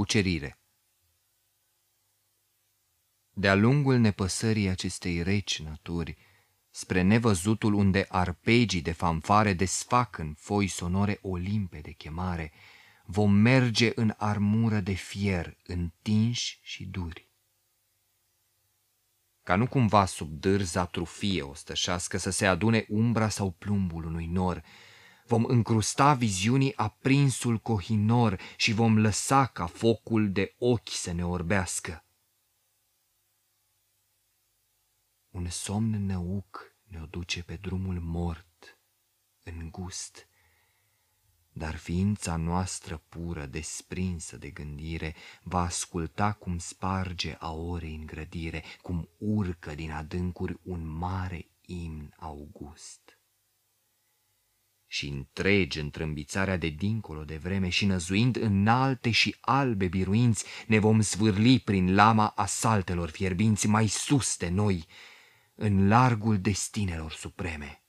Cucerire De-a lungul nepăsării acestei reci naturi, spre nevăzutul unde arpegii de fanfare desfac în foi sonore o limpede chemare, vom merge în armură de fier, întinși și duri. Ca nu cumva sub dârza trufie o stășească să se adune umbra sau plumbul unui nor, vom încrusta viziunii aprinsul cohinor și vom lăsa ca focul de ochi să ne orbească. Un somn năuc ne-o duce pe drumul mort, îngust, dar ființa noastră pură, desprinsă de gândire, va asculta cum sparge a orei în grădire, cum urcă din adâncuri un mare imn august. Și întregi în trâmbițarea de dincolo de vreme și năzuind înalte și albe biruinți, ne vom zvârli prin lama asaltelor fierbinți mai sus de noi, în largul destinelor supreme.